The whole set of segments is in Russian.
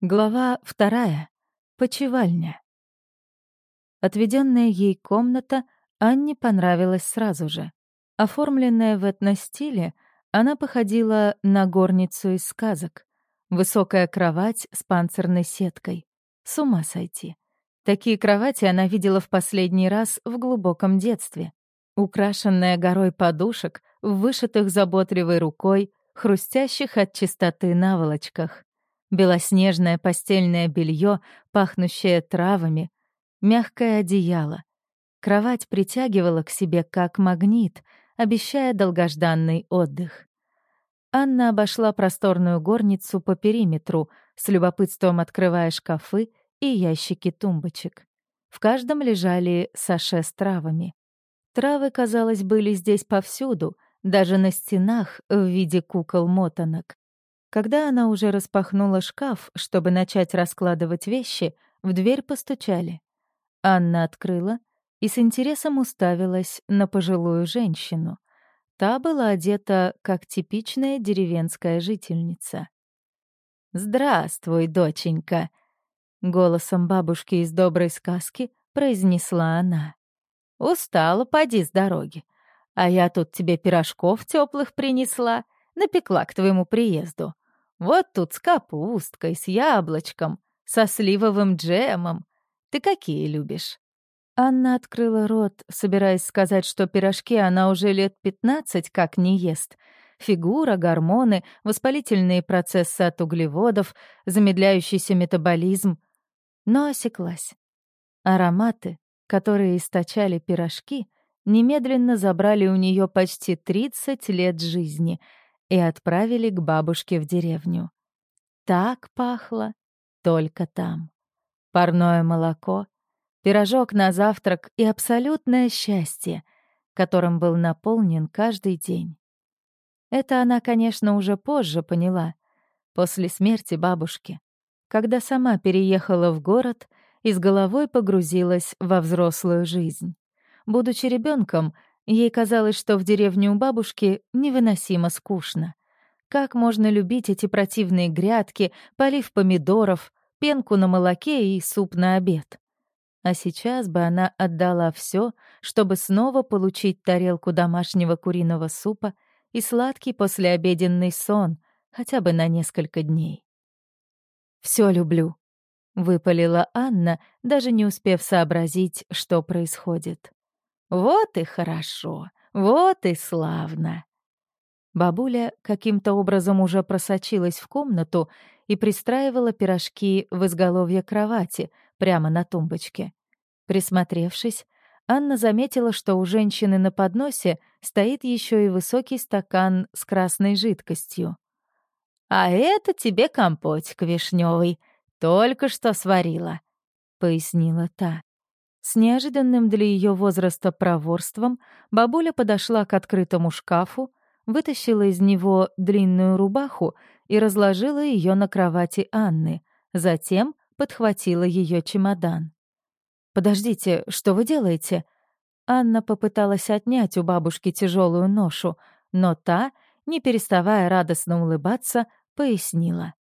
Глава вторая. Почевальня. Отведенная ей комната Анне понравилась сразу же. Оформленная в этностиле, она походила на горницу из сказок. Высокая кровать с панцирной сеткой. С ума сойти. Такие кровати она видела в последний раз в глубоком детстве. Украшенная горой подушек, вышитых заботливой рукой, хрустящих от чистоты наволочках белоснежное постельное белье, пахнущее травами, мягкое одеяло. Кровать притягивала к себе как магнит, обещая долгожданный отдых. Анна обошла просторную горницу по периметру, с любопытством открывая шкафы и ящики тумбочек. В каждом лежали саше с травами. Травы, казалось, были здесь повсюду, даже на стенах в виде кукол-мотанок. Когда она уже распахнула шкаф, чтобы начать раскладывать вещи, в дверь постучали. Анна открыла и с интересом уставилась на пожилую женщину. Та была одета как типичная деревенская жительница. «Здравствуй, доченька!» — голосом бабушки из доброй сказки произнесла она. «Устала, поди с дороги. А я тут тебе пирожков теплых принесла, напекла к твоему приезду. Вот тут с капусткой, с яблочком, со сливовым джемом. Ты какие любишь?» Анна открыла рот, собираясь сказать, что пирожки она уже лет пятнадцать как не ест. Фигура, гормоны, воспалительные процессы от углеводов, замедляющийся метаболизм. Но осеклась. Ароматы, которые источали пирожки, немедленно забрали у нее почти 30 лет жизни — и отправили к бабушке в деревню. Так пахло только там. Парное молоко, пирожок на завтрак и абсолютное счастье, которым был наполнен каждый день. Это она, конечно, уже позже поняла, после смерти бабушки, когда сама переехала в город и с головой погрузилась во взрослую жизнь. Будучи ребенком, Ей казалось, что в деревне у бабушки невыносимо скучно. Как можно любить эти противные грядки, полив помидоров, пенку на молоке и суп на обед? А сейчас бы она отдала все, чтобы снова получить тарелку домашнего куриного супа и сладкий послеобеденный сон, хотя бы на несколько дней. Все люблю», — выпалила Анна, даже не успев сообразить, что происходит. Вот и хорошо, вот и славно. Бабуля каким-то образом уже просочилась в комнату и пристраивала пирожки в изголовье кровати, прямо на тумбочке. Присмотревшись, Анна заметила, что у женщины на подносе стоит еще и высокий стакан с красной жидкостью. «А это тебе компотик вишневый, только что сварила», — пояснила та. С неожиданным для ее возраста проворством бабуля подошла к открытому шкафу, вытащила из него длинную рубаху и разложила ее на кровати Анны, затем подхватила ее чемодан. «Подождите, что вы делаете?» Анна попыталась отнять у бабушки тяжелую ношу, но та, не переставая радостно улыбаться, пояснила.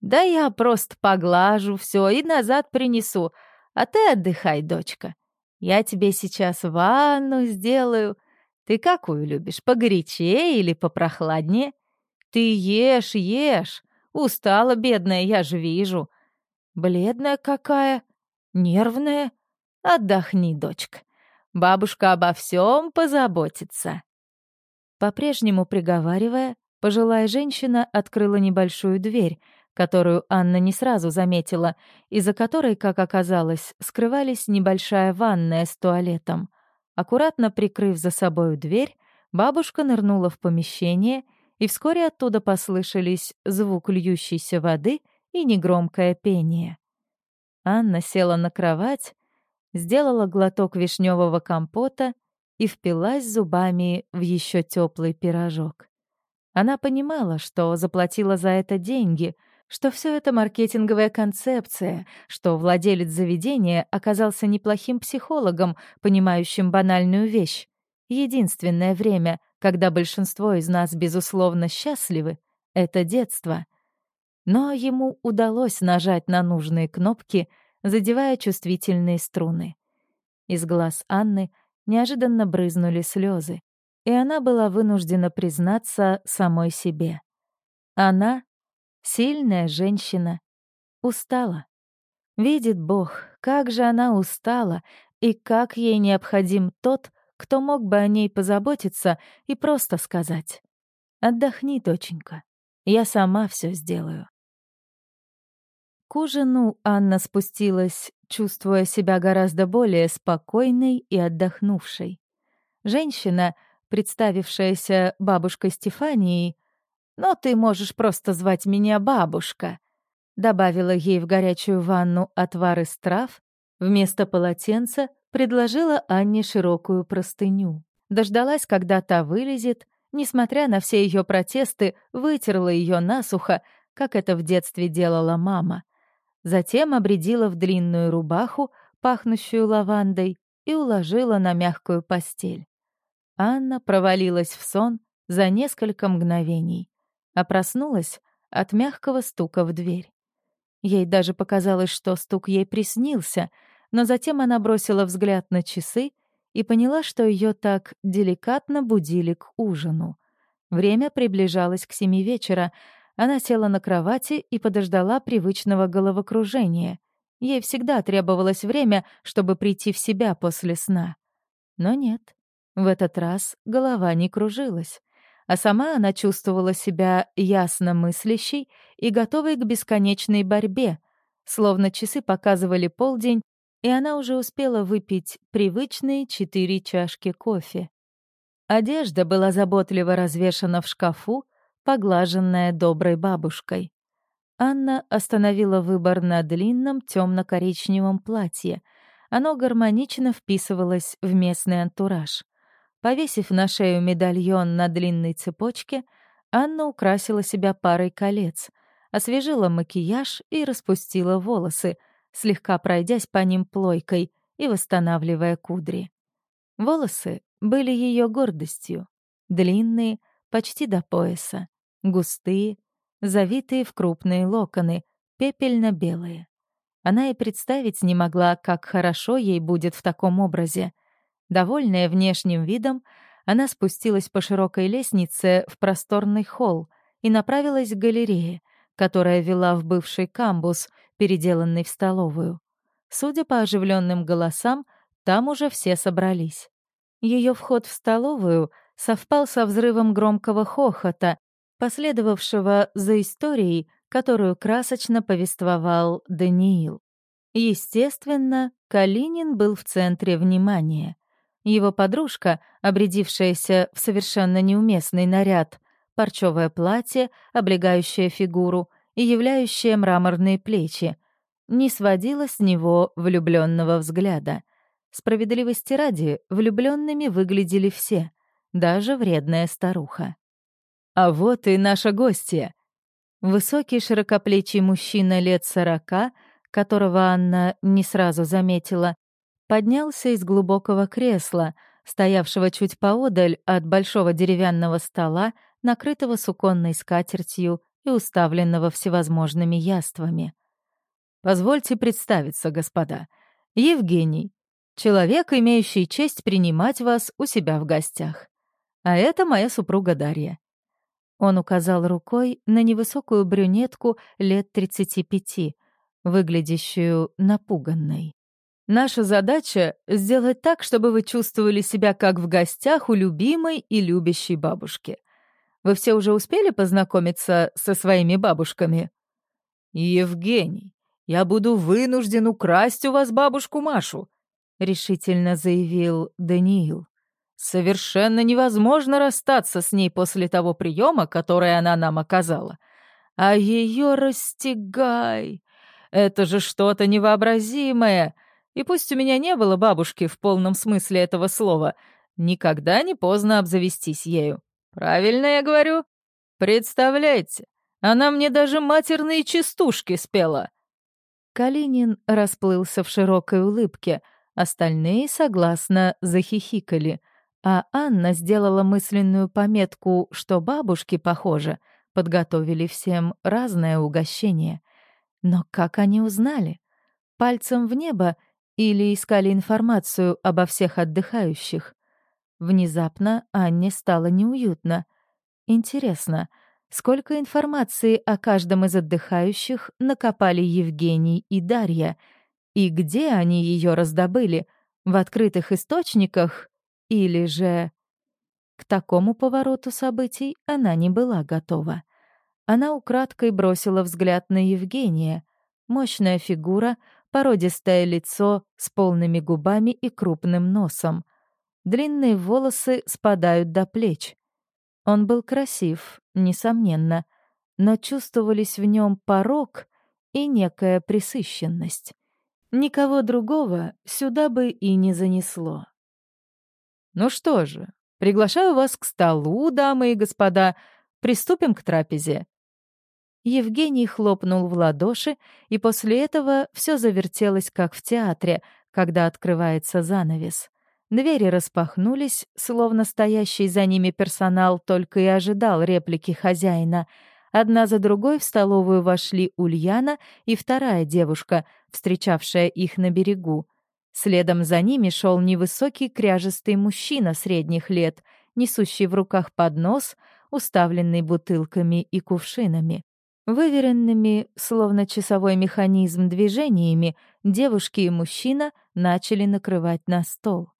«Да я просто поглажу все и назад принесу, а ты отдыхай, дочка. Я тебе сейчас ванну сделаю. Ты какую любишь, погорячее или попрохладнее? Ты ешь, ешь. Устала, бедная, я же вижу. Бледная какая, нервная. Отдохни, дочка. Бабушка обо всем позаботится. По-прежнему приговаривая, пожилая женщина открыла небольшую дверь, которую Анна не сразу заметила, и за которой, как оказалось, скрывались небольшая ванная с туалетом. Аккуратно прикрыв за собою дверь, бабушка нырнула в помещение, и вскоре оттуда послышались звук льющейся воды и негромкое пение. Анна села на кровать, сделала глоток вишневого компота и впилась зубами в еще теплый пирожок. Она понимала, что заплатила за это деньги — что все это маркетинговая концепция, что владелец заведения оказался неплохим психологом, понимающим банальную вещь. Единственное время, когда большинство из нас, безусловно, счастливы, — это детство. Но ему удалось нажать на нужные кнопки, задевая чувствительные струны. Из глаз Анны неожиданно брызнули слезы, и она была вынуждена признаться самой себе. Она, сильная женщина, устала. Видит Бог, как же она устала и как ей необходим тот, кто мог бы о ней позаботиться и просто сказать «Отдохни, доченька, я сама все сделаю». К ужину Анна спустилась, чувствуя себя гораздо более спокойной и отдохнувшей. Женщина, представившаяся бабушкой Стефанией, «Но ты можешь просто звать меня бабушка», добавила ей в горячую ванну отвар из трав, вместо полотенца предложила Анне широкую простыню. Дождалась, когда та вылезет, несмотря на все ее протесты, вытерла ее насухо, как это в детстве делала мама. Затем обредила в длинную рубаху, пахнущую лавандой, и уложила на мягкую постель. Анна провалилась в сон за несколько мгновений, а проснулась от мягкого стука в дверь. Ей даже показалось, что стук ей приснился, но затем она бросила взгляд на часы и поняла, что ее так деликатно будили к ужину. Время приближалось к семи вечера. Она села на кровати и подождала привычного головокружения. Ей всегда требовалось время, чтобы прийти в себя после сна. Но нет, в этот раз голова не кружилась а сама она чувствовала себя ясно мыслящей и готовой к бесконечной борьбе, словно часы показывали полдень, и она уже успела выпить привычные четыре чашки кофе. Одежда была заботливо развешана в шкафу, поглаженная доброй бабушкой. Анна остановила выбор на длинном темно-коричневом платье. Оно гармонично вписывалось в местный антураж — Повесив на шею медальон на длинной цепочке, Анна украсила себя парой колец, освежила макияж и распустила волосы, слегка пройдясь по ним плойкой и восстанавливая кудри. Волосы были ее гордостью. Длинные, почти до пояса, густые, завитые в крупные локоны, пепельно-белые. Она и представить не могла, как хорошо ей будет в таком образе — Довольная внешним видом, она спустилась по широкой лестнице в просторный холл и направилась к галерее, которая вела в бывший камбус, переделанный в столовую. Судя по оживленным голосам, там уже все собрались. Ее вход в столовую совпал со взрывом громкого хохота, последовавшего за историей, которую красочно повествовал Даниил. Естественно, Калинин был в центре внимания. Его подружка, обрядившаяся в совершенно неуместный наряд, парчевое платье, облегающее фигуру и являющее мраморные плечи, не сводила с него влюбленного взгляда. Справедливости ради, влюбленными выглядели все, даже вредная старуха. «А вот и наша гостья!» Высокий широкоплечий мужчина лет сорока, которого Анна не сразу заметила, поднялся из глубокого кресла, стоявшего чуть поодаль от большого деревянного стола, накрытого суконной скатертью и уставленного всевозможными яствами. «Позвольте представиться, господа. Евгений, человек, имеющий честь принимать вас у себя в гостях. А это моя супруга Дарья». Он указал рукой на невысокую брюнетку лет 35, выглядящую напуганной. Наша задача — сделать так, чтобы вы чувствовали себя как в гостях у любимой и любящей бабушки. Вы все уже успели познакомиться со своими бабушками? Евгений, я буду вынужден украсть у вас бабушку Машу, решительно заявил Даниил. Совершенно невозможно расстаться с ней после того приема, который она нам оказала. А ее растягай. Это же что-то невообразимое. И пусть у меня не было бабушки в полном смысле этого слова, никогда не поздно обзавестись ею. Правильно я говорю? Представляете, она мне даже матерные частушки спела. Калинин расплылся в широкой улыбке, остальные согласно захихикали, а Анна сделала мысленную пометку, что бабушки, похоже, подготовили всем разное угощение. Но как они узнали? Пальцем в небо или искали информацию обо всех отдыхающих? Внезапно Анне стало неуютно. Интересно, сколько информации о каждом из отдыхающих накопали Евгений и Дарья, и где они ее раздобыли? В открытых источниках или же... К такому повороту событий она не была готова. Она украдкой бросила взгляд на Евгения. Мощная фигура, породистое лицо с полными губами и крупным носом. Длинные волосы спадают до плеч. Он был красив, несомненно, но чувствовались в нем порог и некая присыщенность. Никого другого сюда бы и не занесло. «Ну что же, приглашаю вас к столу, дамы и господа. Приступим к трапезе». Евгений хлопнул в ладоши, и после этого все завертелось, как в театре, когда открывается занавес. Двери распахнулись, словно стоящий за ними персонал только и ожидал реплики хозяина. Одна за другой в столовую вошли Ульяна и вторая девушка, встречавшая их на берегу. Следом за ними шел невысокий кряжестый мужчина средних лет, несущий в руках поднос, уставленный бутылками и кувшинами. Выверенными, словно часовой механизм движениями, девушки и мужчина начали накрывать на стол.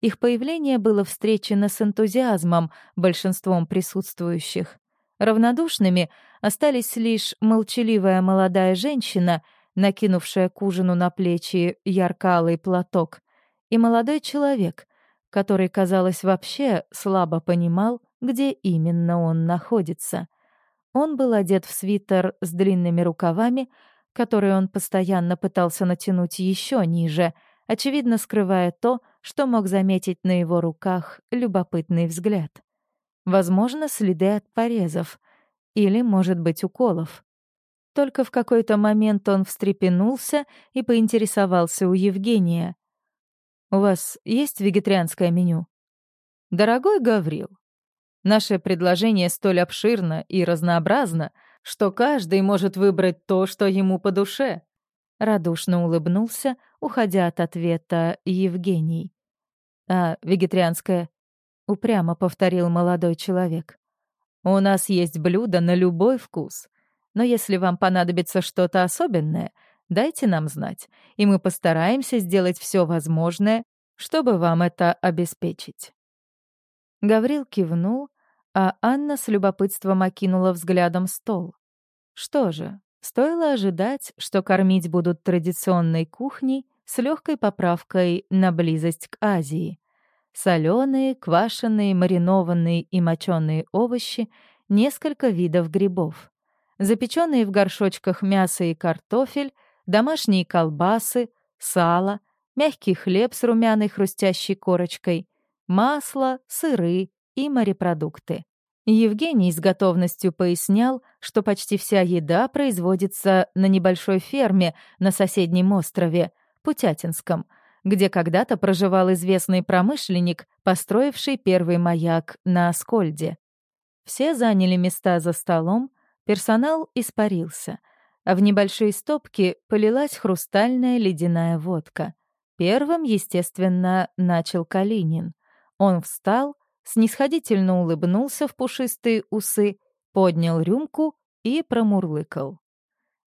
Их появление было встречено с энтузиазмом большинством присутствующих. Равнодушными остались лишь молчаливая молодая женщина, накинувшая к ужину на плечи ярко-алый платок, и молодой человек, который, казалось, вообще слабо понимал, где именно он находится. Он был одет в свитер с длинными рукавами, который он постоянно пытался натянуть еще ниже, очевидно скрывая то, что мог заметить на его руках любопытный взгляд. Возможно, следы от порезов. Или, может быть, уколов. Только в какой-то момент он встрепенулся и поинтересовался у Евгения. «У вас есть вегетарианское меню?» «Дорогой Гаврил, наше предложение столь обширно и разнообразно, что каждый может выбрать то, что ему по душе», — радушно улыбнулся, уходя от ответа Евгений. «А вегетарианское?» — упрямо повторил молодой человек. «У нас есть блюдо на любой вкус. Но если вам понадобится что-то особенное, дайте нам знать, и мы постараемся сделать все возможное, чтобы вам это обеспечить». Гаврил кивнул, а Анна с любопытством окинула взглядом стол. Что же, стоило ожидать, что кормить будут традиционной кухней с легкой поправкой на близость к Азии. Соленые, квашеные, маринованные и моченые овощи, несколько видов грибов. Запеченные в горшочках мясо и картофель, домашние колбасы, сало, мягкий хлеб с румяной хрустящей корочкой, масло, сыры и морепродукты. Евгений с готовностью пояснял, что почти вся еда производится на небольшой ферме на соседнем острове, Путятинском, где когда-то проживал известный промышленник, построивший первый маяк на Аскольде. Все заняли места за столом, персонал испарился, а в небольшие стопки полилась хрустальная ледяная водка. Первым, естественно, начал Калинин. Он встал, снисходительно улыбнулся в пушистые усы, поднял рюмку и промурлыкал.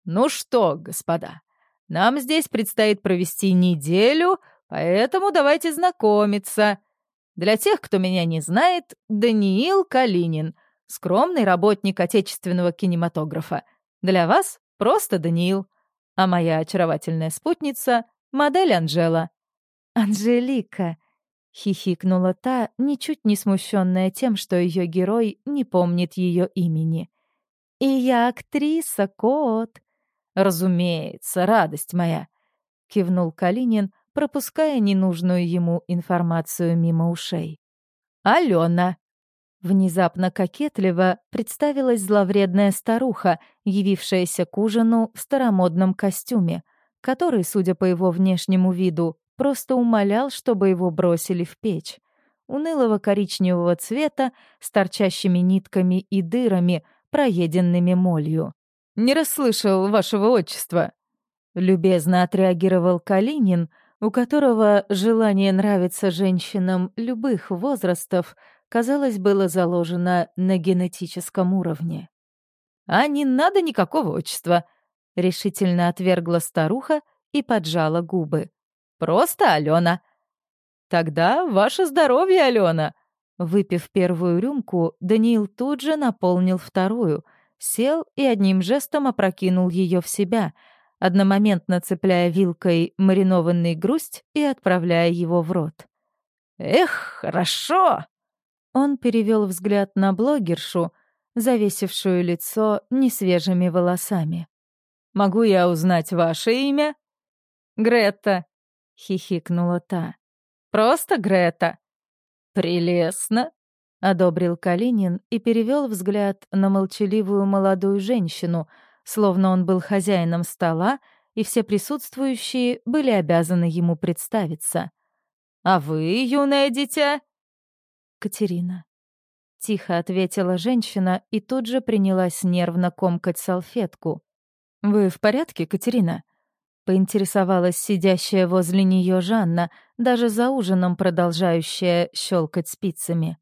«Ну что, господа, нам здесь предстоит провести неделю, поэтому давайте знакомиться. Для тех, кто меня не знает, Даниил Калинин, скромный работник отечественного кинематографа. Для вас просто Даниил. А моя очаровательная спутница — модель Анжела. «Анжелика!» — хихикнула та, ничуть не смущенная тем, что ее герой не помнит ее имени. «И я актриса, кот!» «Разумеется, радость моя!» — кивнул Калинин, пропуская ненужную ему информацию мимо ушей. «Алена!» Внезапно кокетливо представилась зловредная старуха, явившаяся к ужину в старомодном костюме, который, судя по его внешнему виду, просто умолял, чтобы его бросили в печь. Унылого коричневого цвета, с торчащими нитками и дырами, проеденными молью. «Не расслышал вашего отчества», — любезно отреагировал Калинин, у которого желание нравиться женщинам любых возрастов, казалось, было заложено на генетическом уровне. «А не надо никакого отчества», — решительно отвергла старуха и поджала губы. «Просто Алена». «Тогда ваше здоровье, Алена!» Выпив первую рюмку, Даниил тут же наполнил вторую, сел и одним жестом опрокинул ее в себя, одномоментно цепляя вилкой маринованный грусть и отправляя его в рот. «Эх, хорошо!» Он перевел взгляд на блогершу, завесившую лицо несвежими волосами. «Могу я узнать ваше имя?» «Грета», — хихикнула та. «Просто Грета». «Прелестно», — одобрил Калинин и перевел взгляд на молчаливую молодую женщину, словно он был хозяином стола, и все присутствующие были обязаны ему представиться. «А вы, юное дитя?» «Катерина», — тихо ответила женщина и тут же принялась нервно комкать салфетку. «Вы в порядке, Катерина?» — поинтересовалась сидящая возле нее Жанна, даже за ужином продолжающая щелкать спицами.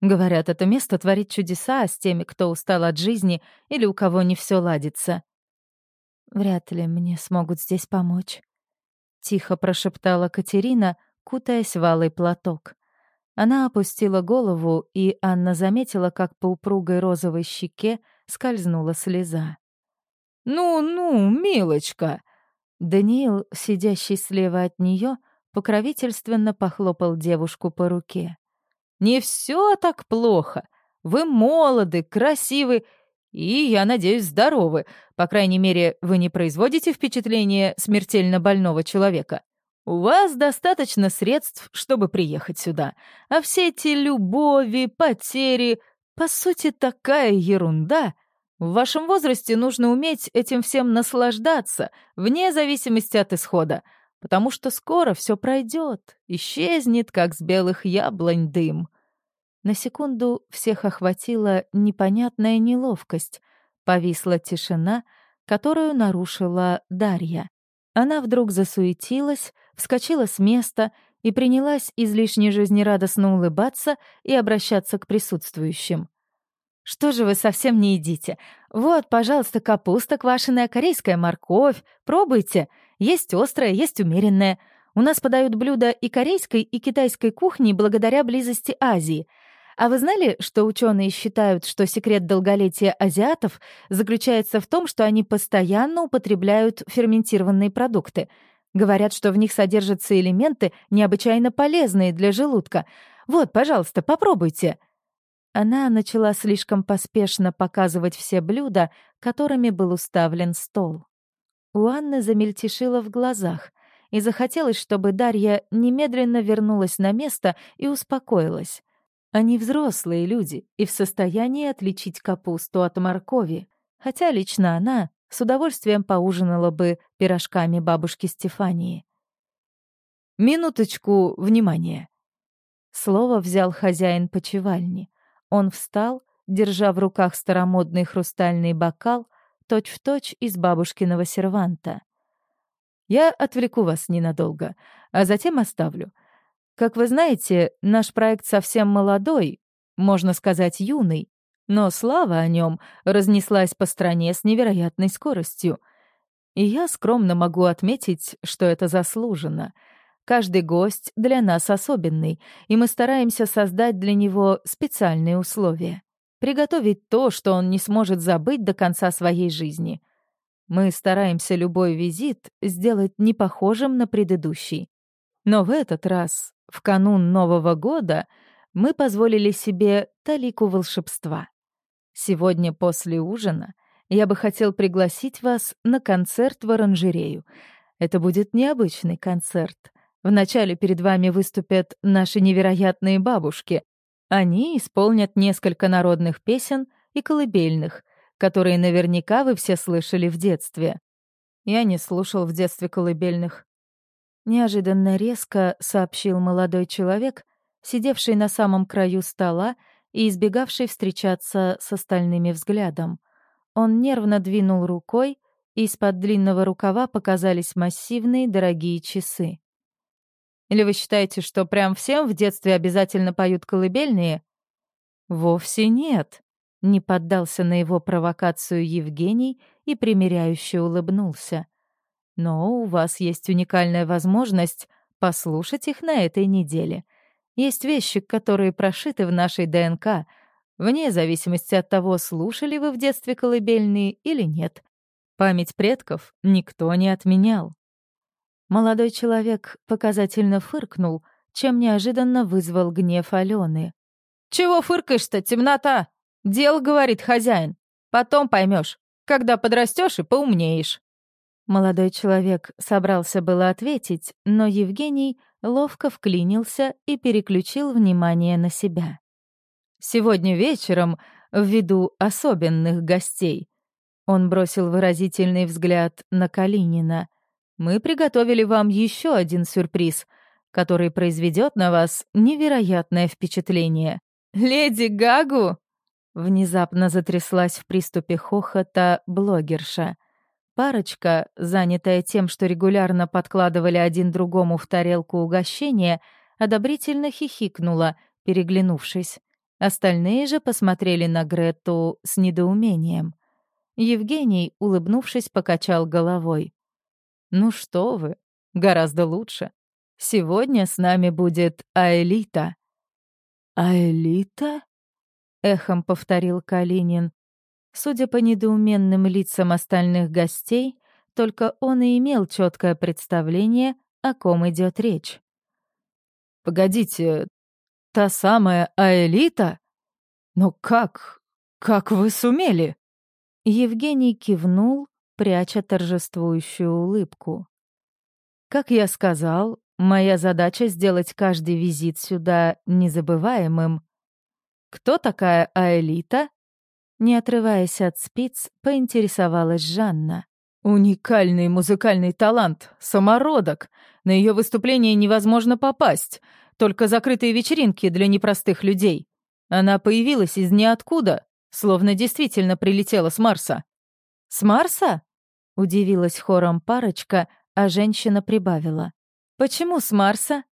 Говорят, это место творит чудеса с теми, кто устал от жизни или у кого не все ладится. «Вряд ли мне смогут здесь помочь», — тихо прошептала Катерина, кутаясь в алый платок. Она опустила голову, и Анна заметила, как по упругой розовой щеке скользнула слеза. «Ну-ну, милочка!» Даниил, сидящий слева от нее, покровительственно похлопал девушку по руке. «Не все так плохо. Вы молоды, красивы и, я надеюсь, здоровы. По крайней мере, вы не производите впечатление смертельно больного человека. У вас достаточно средств, чтобы приехать сюда. А все эти любови, потери, по сути, такая ерунда. В вашем возрасте нужно уметь этим всем наслаждаться, вне зависимости от исхода, потому что скоро все пройдет, исчезнет, как с белых яблонь дым. На секунду всех охватила непонятная неловкость. Повисла тишина, которую нарушила Дарья. Она вдруг засуетилась, вскочила с места и принялась излишне жизнерадостно улыбаться и обращаться к присутствующим. «Что же вы совсем не едите? Вот, пожалуйста, капуста квашеная, корейская морковь. Пробуйте. Есть острая, есть умеренная. У нас подают блюда и корейской, и китайской кухни благодаря близости Азии. А вы знали, что ученые считают, что секрет долголетия азиатов заключается в том, что они постоянно употребляют ферментированные продукты? Говорят, что в них содержатся элементы, необычайно полезные для желудка. Вот, пожалуйста, попробуйте. Она начала слишком поспешно показывать все блюда, которыми был уставлен стол. У Анны замельтешило в глазах, и захотелось, чтобы Дарья немедленно вернулась на место и успокоилась. Они взрослые люди и в состоянии отличить капусту от моркови, хотя лично она с удовольствием поужинала бы пирожками бабушки Стефании. «Минуточку внимания!» Слово взял хозяин почевальни. Он встал, держа в руках старомодный хрустальный бокал, точь-в-точь из бабушкиного серванта. «Я отвлеку вас ненадолго, а затем оставлю. Как вы знаете, наш проект совсем молодой, можно сказать, юный, но слава о нем разнеслась по стране с невероятной скоростью. И я скромно могу отметить, что это заслуженно — Каждый гость для нас особенный, и мы стараемся создать для него специальные условия. Приготовить то, что он не сможет забыть до конца своей жизни. Мы стараемся любой визит сделать не похожим на предыдущий. Но в этот раз, в канун Нового года, мы позволили себе талику волшебства. Сегодня после ужина я бы хотел пригласить вас на концерт в оранжерею. Это будет необычный концерт — Вначале перед вами выступят наши невероятные бабушки. Они исполнят несколько народных песен и колыбельных, которые наверняка вы все слышали в детстве. Я не слушал в детстве колыбельных. Неожиданно резко сообщил молодой человек, сидевший на самом краю стола и избегавший встречаться с остальными взглядом. Он нервно двинул рукой, и из-под длинного рукава показались массивные дорогие часы. «Или вы считаете, что прям всем в детстве обязательно поют колыбельные?» «Вовсе нет», — не поддался на его провокацию Евгений и примиряюще улыбнулся. «Но у вас есть уникальная возможность послушать их на этой неделе. Есть вещи, которые прошиты в нашей ДНК, вне зависимости от того, слушали вы в детстве колыбельные или нет. Память предков никто не отменял. Молодой человек показательно фыркнул, чем неожиданно вызвал гнев Алены. «Чего фыркаешь-то, темнота? Дел, — говорит хозяин. Потом поймешь, когда подрастешь и поумнеешь». Молодой человек собрался было ответить, но Евгений ловко вклинился и переключил внимание на себя. «Сегодня вечером, ввиду особенных гостей», он бросил выразительный взгляд на Калинина, «мы приготовили вам еще один сюрприз, который произведет на вас невероятное впечатление. Леди Гагу!» Внезапно затряслась в приступе хохота блогерша. Парочка, занятая тем, что регулярно подкладывали один другому в тарелку угощения, одобрительно хихикнула, переглянувшись. Остальные же посмотрели на Грету с недоумением. Евгений, улыбнувшись, покачал головой. «Ну что вы, гораздо лучше. Сегодня с нами будет Аэлита». «Аэлита?» — эхом повторил Калинин. Судя по недоуменным лицам остальных гостей, только он и имел четкое представление, о ком идет речь. «Погодите, та самая Аэлита? Но как? Как вы сумели?» Евгений кивнул, пряча торжествующую улыбку. «Как я сказал, моя задача — сделать каждый визит сюда незабываемым. Кто такая Аэлита?» Не отрываясь от спиц, поинтересовалась Жанна. «Уникальный музыкальный талант, самородок. На ее выступление невозможно попасть. Только закрытые вечеринки для непростых людей. Она появилась из ниоткуда, словно действительно прилетела с Марса». «С Марса?» — удивилась хором парочка, а женщина прибавила. «Почему с Марса?»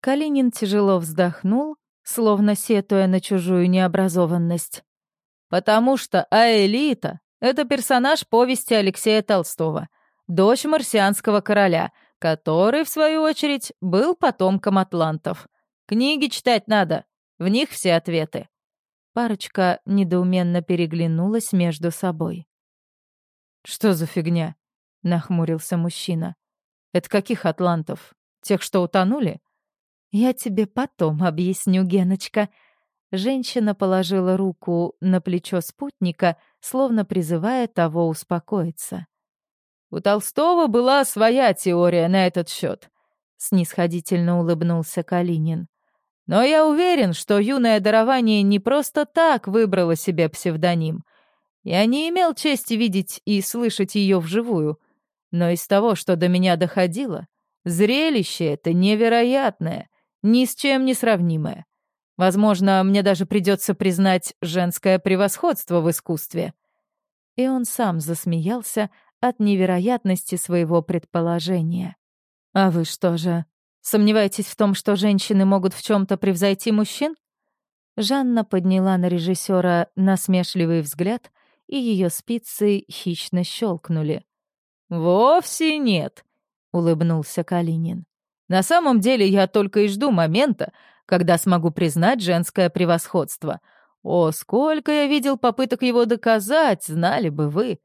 Калинин тяжело вздохнул, словно сетуя на чужую необразованность. Потому что Аэлита — это персонаж повести Алексея Толстого, дочь марсианского короля, который, в свою очередь, был потомком атлантов. Книги читать надо, в них все ответы. Парочка недоуменно переглянулась между собой. «Что за фигня?» — нахмурился мужчина. «Это каких атлантов? Тех, что утонули?» «Я тебе потом объясню, Геночка», Женщина положила руку на плечо спутника, словно призывая того успокоиться. «У Толстого была своя теория на этот счет», — снисходительно улыбнулся Калинин. «Но я уверен, что юное дарование не просто так выбрало себе псевдоним. Я не имел чести видеть и слышать ее вживую, но из того, что до меня доходило, зрелище это невероятное, ни с чем не сравнимое. Возможно, мне даже придется признать женское превосходство в искусстве». И он сам засмеялся от невероятности своего предположения. «А вы что же, сомневаетесь в том, что женщины могут в чем то превзойти мужчин?» Жанна подняла на режиссера насмешливый взгляд, и ее спицы хищно щелкнули. «Вовсе нет», — улыбнулся Калинин. «На самом деле я только и жду момента, когда смогу признать женское превосходство. О, сколько я видел попыток его доказать, знали бы вы.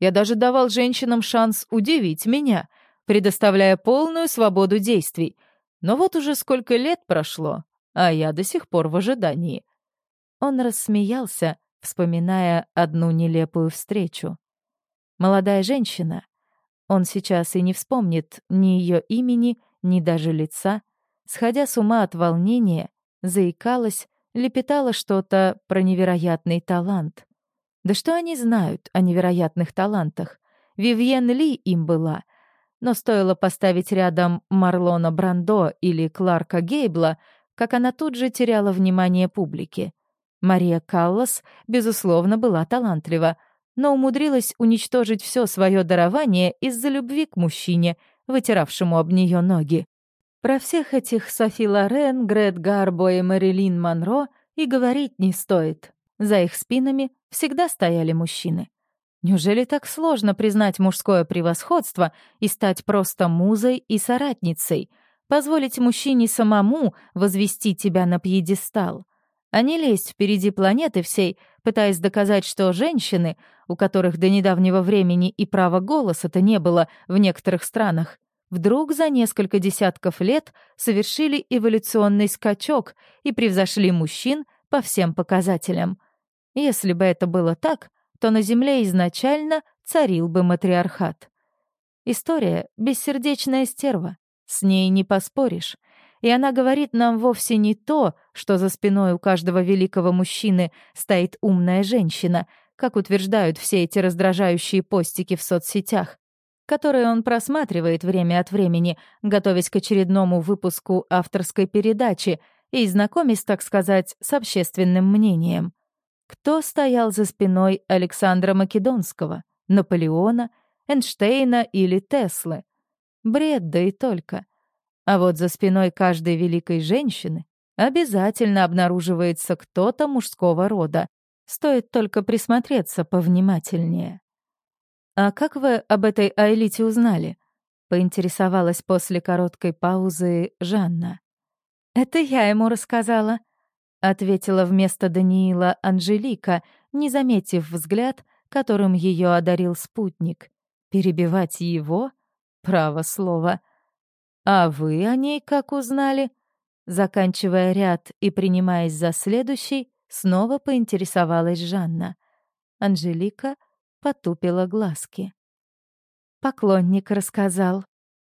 Я даже давал женщинам шанс удивить меня, предоставляя полную свободу действий. Но вот уже сколько лет прошло, а я до сих пор в ожидании. Он рассмеялся, вспоминая одну нелепую встречу. Молодая женщина. Он сейчас и не вспомнит ни ее имени, ни даже лица — сходя с ума от волнения, заикалась, лепетала что-то про невероятный талант. Да что они знают о невероятных талантах? Вивьен Ли им была. Но стоило поставить рядом Марлона Брандо или Кларка Гейбла, как она тут же теряла внимание публики. Мария Каллас, безусловно, была талантлива, но умудрилась уничтожить все свое дарование из-за любви к мужчине, вытиравшему об нее ноги. Про всех этих Софи Лорен, Грет Гарбо и Мэрилин Монро и говорить не стоит. За их спинами всегда стояли мужчины. Неужели так сложно признать мужское превосходство и стать просто музой и соратницей, позволить мужчине самому возвести тебя на пьедестал, а не лезть впереди планеты всей, пытаясь доказать, что женщины, у которых до недавнего времени и права голоса-то не было в некоторых странах, вдруг за несколько десятков лет совершили эволюционный скачок и превзошли мужчин по всем показателям. Если бы это было так, то на Земле изначально царил бы матриархат. История — бессердечная стерва, с ней не поспоришь. И она говорит нам вовсе не то, что за спиной у каждого великого мужчины стоит умная женщина, как утверждают все эти раздражающие постики в соцсетях, которые он просматривает время от времени, готовясь к очередному выпуску авторской передачи и знакомясь, так сказать, с общественным мнением. Кто стоял за спиной Александра Македонского, Наполеона, Эйнштейна или Теслы? Бред, да и только. А вот за спиной каждой великой женщины обязательно обнаруживается кто-то мужского рода. Стоит только присмотреться повнимательнее. «А как вы об этой Айлите узнали?» — поинтересовалась после короткой паузы Жанна. «Это я ему рассказала», — ответила вместо Даниила Анжелика, не заметив взгляд, которым ее одарил спутник. Перебивать его? Право слово. «А вы о ней как узнали?» Заканчивая ряд и принимаясь за следующий, снова поинтересовалась Жанна. Анжелика потупила глазки. Поклонник рассказал.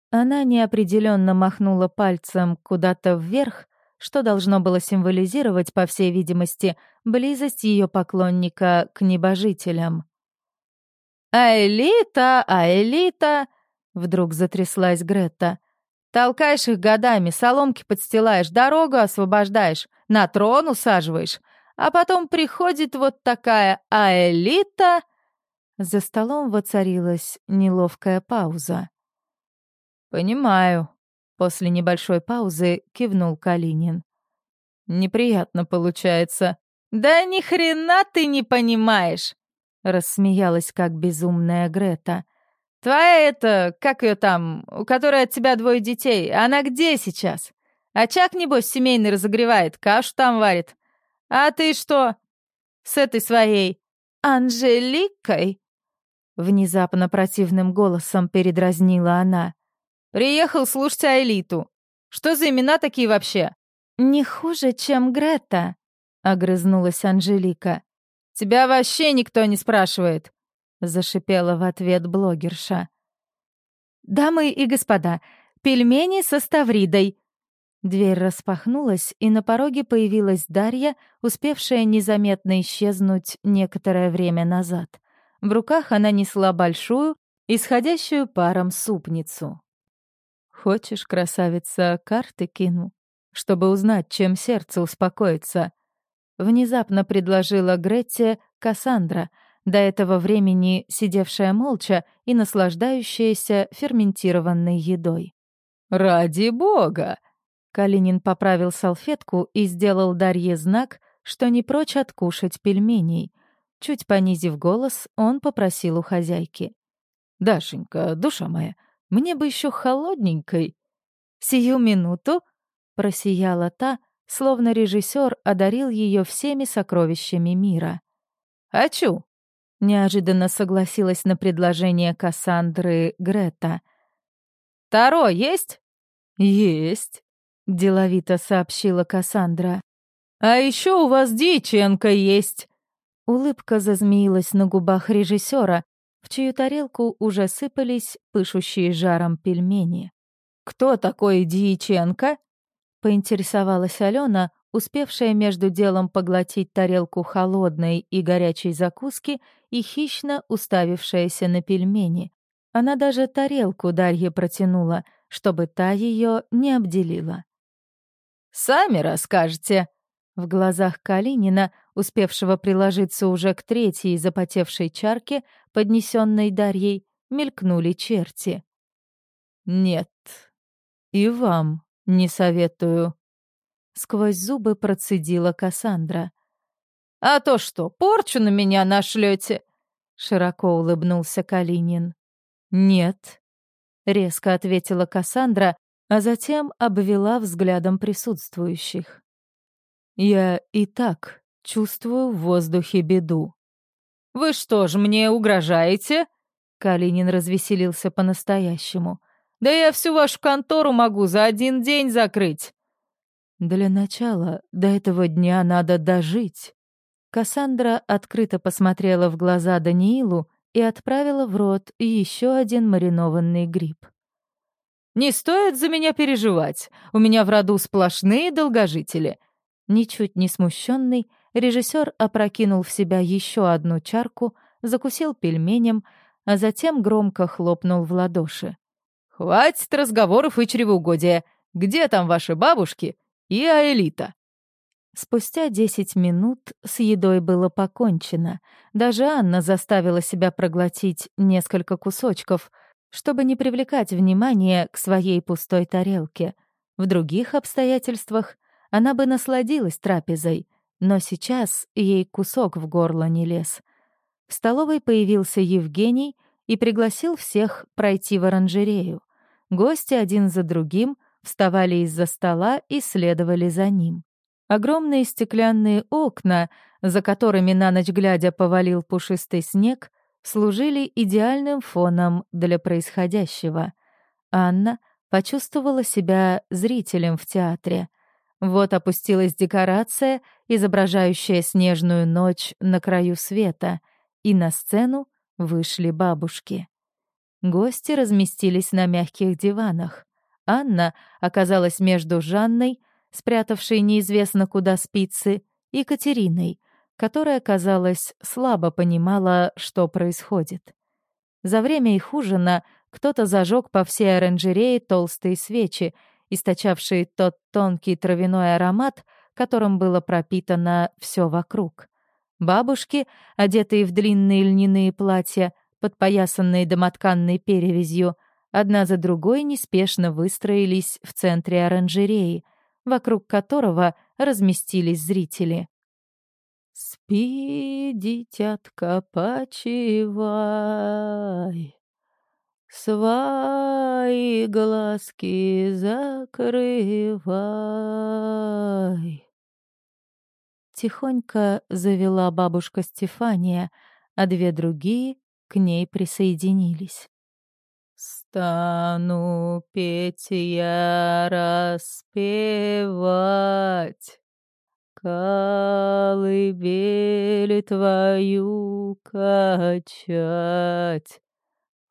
Она неопределенно махнула пальцем куда-то вверх, что должно было символизировать, по всей видимости, близость ее поклонника к небожителям. «Аэлита, Аэлита!» — вдруг затряслась Гретта. «Толкаешь их годами, соломки подстилаешь, дорогу освобождаешь, на трон усаживаешь, а потом приходит вот такая Аэлита...» За столом воцарилась неловкая пауза. «Понимаю», После небольшой паузы кивнул Калинин. Неприятно получается. Да ни хрена ты не понимаешь, рассмеялась как безумная Грета. Твоя это, как ее там, у которой от тебя двое детей, она где сейчас? Очаг, небось, семейный разогревает, кашу там варит. А ты что? С этой своей Анжеликой? Внезапно противным голосом передразнила она. Приехал слушать Айлиту. Что за имена такие вообще?» «Не хуже, чем Грета», — огрызнулась Анжелика. «Тебя вообще никто не спрашивает», — зашипела в ответ блогерша. «Дамы и господа, пельмени со ставридой». Дверь распахнулась, и на пороге появилась Дарья, успевшая незаметно исчезнуть некоторое время назад. В руках она несла большую, исходящую паром супницу. Хочешь, красавица, карты кину, чтобы узнать, чем сердце успокоится?» Внезапно предложила Гретте Кассандра, до этого времени сидевшая молча и наслаждающаяся ферментированной едой. «Ради бога!» Калинин поправил салфетку и сделал Дарье знак, что не прочь откушать пельменей. Чуть понизив голос, он попросил у хозяйки. «Дашенька, душа моя, мне бы еще холодненькой. Сию минуту просияла та, словно режиссер одарил ее всеми сокровищами мира. «Хочу!» — неожиданно согласилась на предложение Кассандры Грета. «Таро есть?» «Есть», — деловито сообщила Кассандра. «А еще у вас Дьяченко есть!» Улыбка зазмеилась на губах режиссера, в чью тарелку уже сыпались пышущие жаром пельмени. «Кто такой Дьяченко?» — поинтересовалась Алена, успевшая между делом поглотить тарелку холодной и горячей закуски и хищно уставившаяся на пельмени. Она даже тарелку Дарье протянула, чтобы та ее не обделила. «Сами расскажете», в глазах Калинина успевшего приложиться уже к третьей запотевшей чарке, поднесенной Дарьей, мелькнули черти. «Нет, и вам не советую», — сквозь зубы процедила Кассандра. «А то что, порчу на меня нашлете?» — широко улыбнулся Калинин. «Нет», — резко ответила Кассандра, а затем обвела взглядом присутствующих. «Я и так чувствую в воздухе беду». «Вы что ж, мне угрожаете?» Калинин развеселился по-настоящему. «Да я всю вашу контору могу за один день закрыть». «Для начала до этого дня надо дожить». Кассандра открыто посмотрела в глаза Даниилу и отправила в рот еще один маринованный гриб. «Не стоит за меня переживать. У меня в роду сплошные долгожители». Ничуть не смущенный, режиссер опрокинул в себя еще одну чарку, закусил пельменем, а затем громко хлопнул в ладоши. «Хватит разговоров и чревоугодия. Где там ваши бабушки и Аэлита?» Спустя десять минут с едой было покончено. Даже Анна заставила себя проглотить несколько кусочков, чтобы не привлекать внимание к своей пустой тарелке. В других обстоятельствах она бы насладилась трапезой, но сейчас ей кусок в горло не лез. В столовой появился Евгений и пригласил всех пройти в оранжерею. Гости один за другим вставали из-за стола и следовали за ним. Огромные стеклянные окна, за которыми на ночь глядя повалил пушистый снег, служили идеальным фоном для происходящего. Анна почувствовала себя зрителем в театре. Вот опустилась декорация, изображающая снежную ночь на краю света, и на сцену вышли бабушки. Гости разместились на мягких диванах. Анна оказалась между Жанной спрятавшей неизвестно куда спицы, и Катериной, которая, казалось, слабо понимала, что происходит. За время их ужина кто-то зажег по всей оранжерее толстые свечи, источавшие тот тонкий травяной аромат, которым было пропитано все вокруг. Бабушки, одетые в длинные льняные платья, подпоясанные домотканной перевязью, одна за другой неспешно выстроились в центре оранжереи — вокруг которого разместились зрители. «Спи, дитятка, почивай, свои глазки закрывай». Тихонько завела бабушка Стефания, а две другие к ней присоединились. Стану петь я распевать, Колыбель твою качать.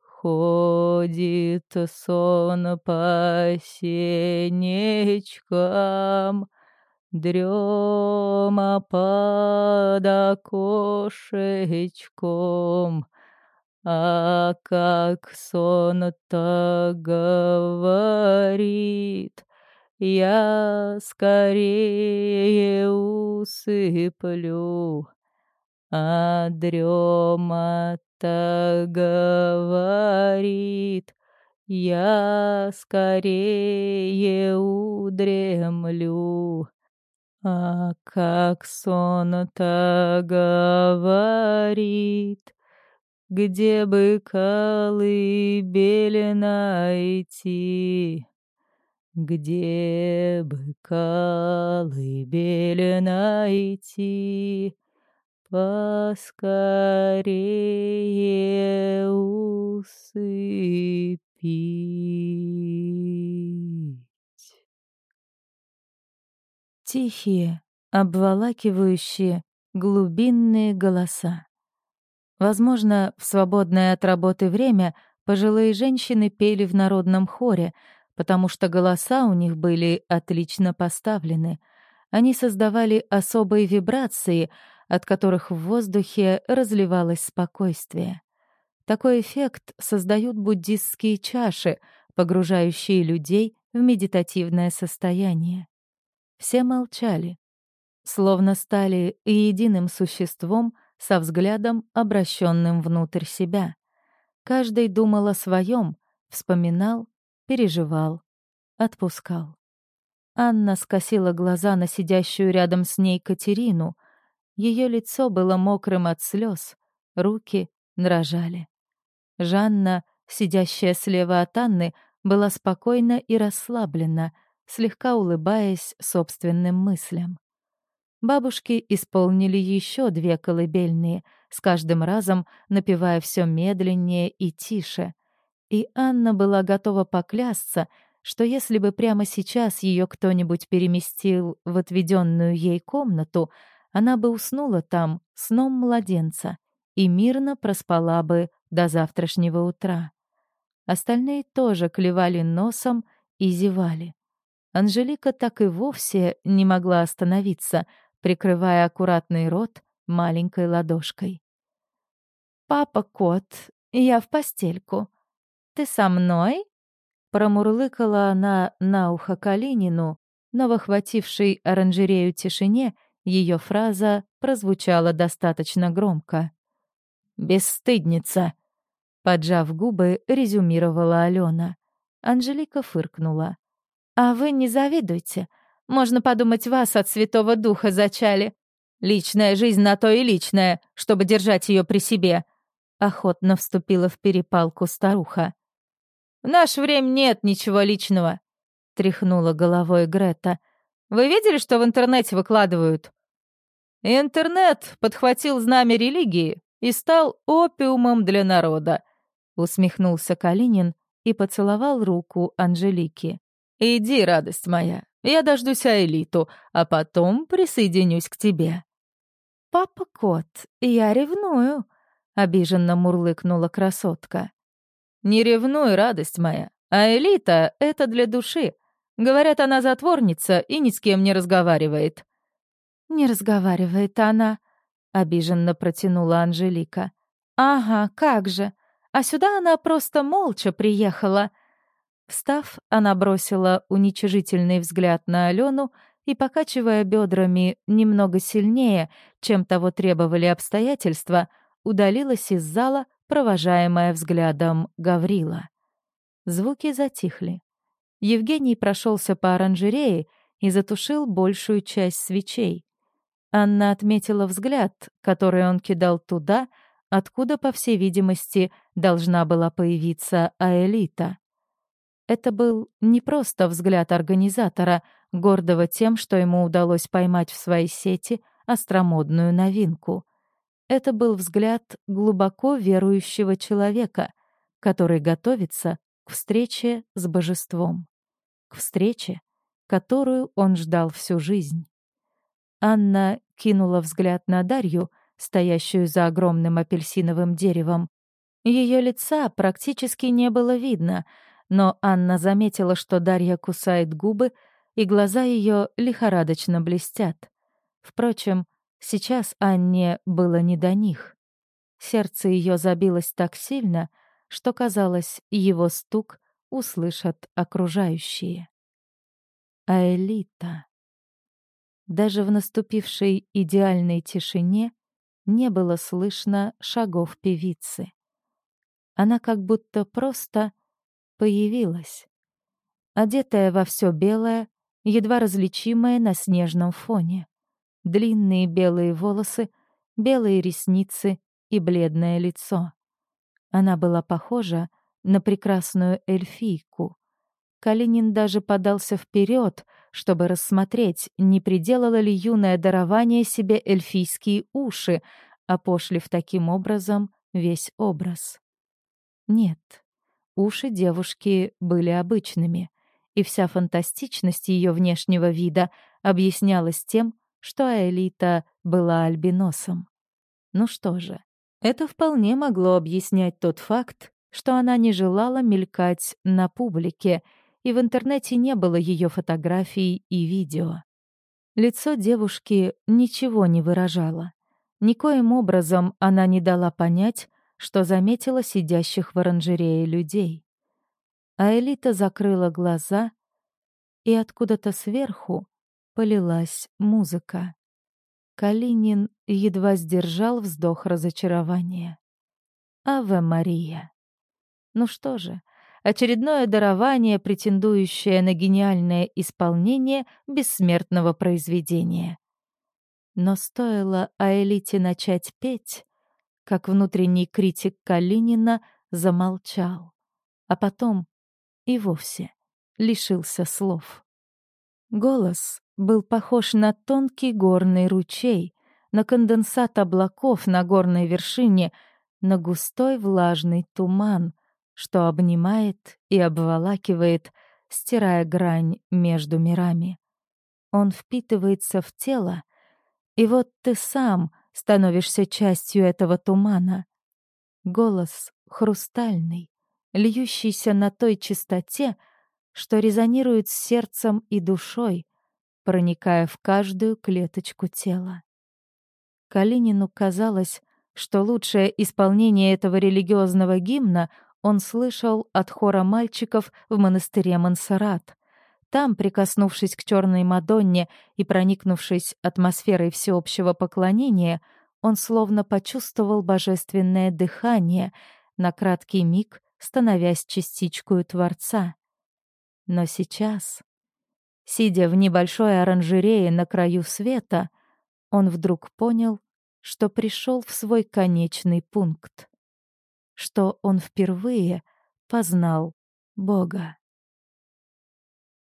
Ходит сон по сенечкам, Дрема под окошечком — а как сон-то говорит, я скорее усыплю. А дрема-то говорит, я скорее удремлю. А как сон-то говорит, где бы колыбель найти? Где бы колыбель найти? Поскорее усыпить. Тихие, обволакивающие, глубинные голоса. Возможно, в свободное от работы время пожилые женщины пели в народном хоре, потому что голоса у них были отлично поставлены. Они создавали особые вибрации, от которых в воздухе разливалось спокойствие. Такой эффект создают буддистские чаши, погружающие людей в медитативное состояние. Все молчали. словно стали единым существом со взглядом, обращенным внутрь себя. Каждый думал о своем, вспоминал, переживал, отпускал. Анна скосила глаза на сидящую рядом с ней Катерину. Ее лицо было мокрым от слез, руки дрожали. Жанна, сидящая слева от Анны, была спокойна и расслаблена, слегка улыбаясь собственным мыслям. Бабушки исполнили еще две колыбельные, с каждым разом напевая все медленнее и тише. И Анна была готова поклясться, что если бы прямо сейчас ее кто-нибудь переместил в отведенную ей комнату, она бы уснула там сном младенца и мирно проспала бы до завтрашнего утра. Остальные тоже клевали носом и зевали. Анжелика так и вовсе не могла остановиться, прикрывая аккуратный рот маленькой ладошкой. «Папа кот, я в постельку. Ты со мной?» Промурлыкала она на ухо Калинину, но в охватившей оранжерею тишине ее фраза прозвучала достаточно громко. «Бесстыдница!» Поджав губы, резюмировала Алена. Анжелика фыркнула. «А вы не завидуйте. Можно подумать, вас от Святого Духа зачали. Личная жизнь на то и личная, чтобы держать ее при себе». Охотно вступила в перепалку старуха. «В наше время нет ничего личного», — тряхнула головой Грета. «Вы видели, что в интернете выкладывают?» «Интернет подхватил знамя религии и стал опиумом для народа», — усмехнулся Калинин и поцеловал руку Анжелики. «Иди, радость моя, я дождусь Аэлиту, а потом присоединюсь к тебе». «Папа кот, я ревную», — обиженно мурлыкнула красотка. «Не ревнуй, радость моя, а Элита — это для души. Говорят, она затворница и ни с кем не разговаривает». «Не разговаривает она», — обиженно протянула Анжелика. «Ага, как же. А сюда она просто молча приехала. Встав, она бросила уничижительный взгляд на Алену и, покачивая бедрами немного сильнее, чем того требовали обстоятельства, удалилась из зала, провожаемая взглядом Гаврила. Звуки затихли. Евгений прошелся по оранжерее и затушил большую часть свечей. Анна отметила взгляд, который он кидал туда, откуда, по всей видимости, должна была появиться Аэлита. Это был не просто взгляд организатора, гордого тем, что ему удалось поймать в своей сети остромодную новинку. Это был взгляд глубоко верующего человека, который готовится к встрече с божеством. К встрече, которую он ждал всю жизнь. Анна кинула взгляд на Дарью — стоящую за огромным апельсиновым деревом. Ее лица практически не было видно, но Анна заметила, что Дарья кусает губы, и глаза ее лихорадочно блестят. Впрочем, сейчас Анне было не до них. Сердце ее забилось так сильно, что, казалось, его стук услышат окружающие. А Элита... Даже в наступившей идеальной тишине не было слышно шагов певицы. Она как будто просто появилась, одетая во все белое, едва различимое на снежном фоне. Длинные белые волосы, белые ресницы и бледное лицо. Она была похожа на прекрасную эльфийку. Калинин даже подался вперед, чтобы рассмотреть, не приделало ли юное дарование себе эльфийские уши, опошлив таким образом весь образ. Нет, уши девушки были обычными, и вся фантастичность ее внешнего вида объяснялась тем, что Аэлита была альбиносом. Ну что же, это вполне могло объяснять тот факт, что она не желала мелькать на публике — и в интернете не было ее фотографий и видео. Лицо девушки ничего не выражало. Никоим образом она не дала понять, что заметила сидящих в оранжерее людей. А Элита закрыла глаза, и откуда-то сверху полилась музыка. Калинин едва сдержал вздох разочарования. «Аве Мария!» Ну что же, очередное дарование, претендующее на гениальное исполнение бессмертного произведения. Но стоило Аэлите начать петь, как внутренний критик Калинина замолчал, а потом и вовсе лишился слов. Голос был похож на тонкий горный ручей, на конденсат облаков на горной вершине, на густой влажный туман, что обнимает и обволакивает, стирая грань между мирами. Он впитывается в тело, и вот ты сам становишься частью этого тумана. Голос хрустальный, льющийся на той чистоте, что резонирует с сердцем и душой, проникая в каждую клеточку тела. Калинину казалось, что лучшее исполнение этого религиозного гимна он слышал от хора мальчиков в монастыре Монсеррат. Там, прикоснувшись к черной Мадонне и проникнувшись атмосферой всеобщего поклонения, он словно почувствовал божественное дыхание, на краткий миг становясь частичкой Творца. Но сейчас, сидя в небольшой оранжерее на краю света, он вдруг понял, что пришел в свой конечный пункт что он впервые познал Бога.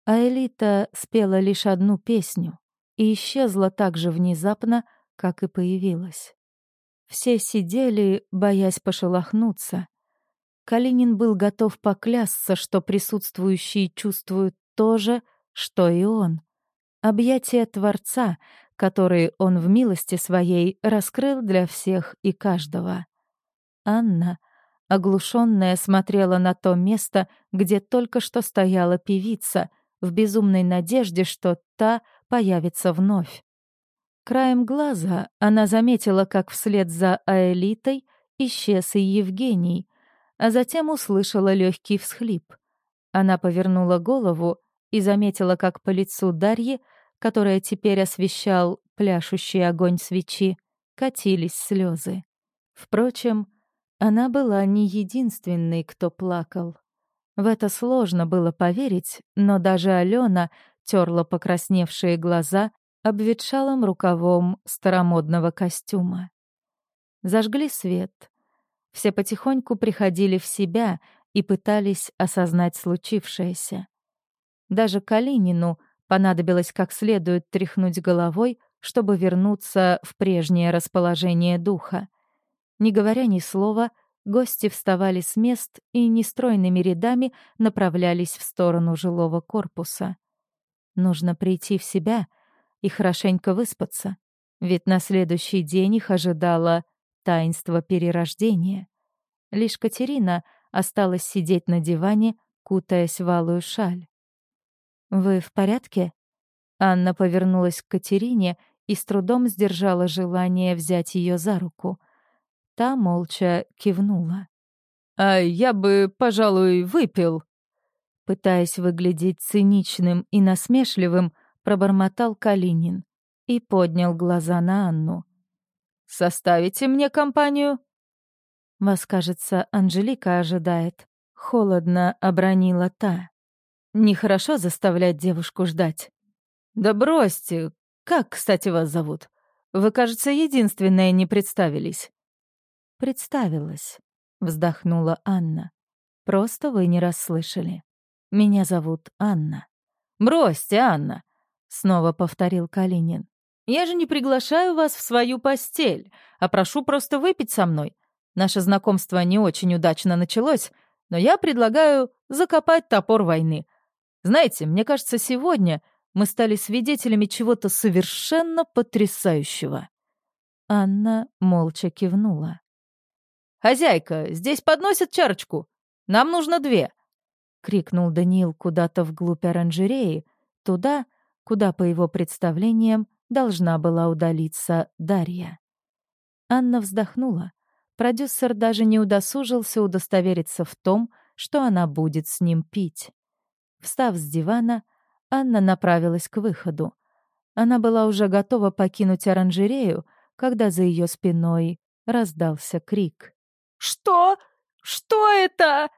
А Элита спела лишь одну песню и исчезла так же внезапно, как и появилась. Все сидели, боясь пошелохнуться. Калинин был готов поклясться, что присутствующие чувствуют то же, что и он. Объятия Творца, которые он в милости своей раскрыл для всех и каждого. Анна — Оглушенная смотрела на то место, где только что стояла певица, в безумной надежде, что та появится вновь. Краем глаза она заметила, как вслед за Аэлитой исчез и Евгений, а затем услышала легкий всхлип. Она повернула голову и заметила, как по лицу Дарьи, которая теперь освещал пляшущий огонь свечи, катились слезы. Впрочем, она была не единственной, кто плакал. В это сложно было поверить, но даже Алена терла покрасневшие глаза обветшалым рукавом старомодного костюма. Зажгли свет. Все потихоньку приходили в себя и пытались осознать случившееся. Даже Калинину понадобилось как следует тряхнуть головой, чтобы вернуться в прежнее расположение духа. Не говоря ни слова, гости вставали с мест и нестройными рядами направлялись в сторону жилого корпуса. Нужно прийти в себя и хорошенько выспаться, ведь на следующий день их ожидало таинство перерождения. Лишь Катерина осталась сидеть на диване, кутаясь в алую шаль. «Вы в порядке?» Анна повернулась к Катерине и с трудом сдержала желание взять ее за руку — Та молча кивнула. «А я бы, пожалуй, выпил». Пытаясь выглядеть циничным и насмешливым, пробормотал Калинин и поднял глаза на Анну. «Составите мне компанию?» «Вас, кажется, Анжелика ожидает». Холодно обронила та. Нехорошо заставлять девушку ждать. «Да бросьте. Как, кстати, вас зовут? Вы, кажется, единственная не представились». «Представилась», — вздохнула Анна. «Просто вы не расслышали. Меня зовут Анна». «Бросьте, Анна», — снова повторил Калинин. «Я же не приглашаю вас в свою постель, а прошу просто выпить со мной. Наше знакомство не очень удачно началось, но я предлагаю закопать топор войны. Знаете, мне кажется, сегодня мы стали свидетелями чего-то совершенно потрясающего». Анна молча кивнула. «Хозяйка, здесь подносят чарочку. Нам нужно две!» — крикнул Даниил куда-то вглубь оранжереи, туда, куда, по его представлениям, должна была удалиться Дарья. Анна вздохнула. Продюсер даже не удосужился удостовериться в том, что она будет с ним пить. Встав с дивана, Анна направилась к выходу. Она была уже готова покинуть оранжерею, когда за ее спиной раздался крик. «Что? Что это?»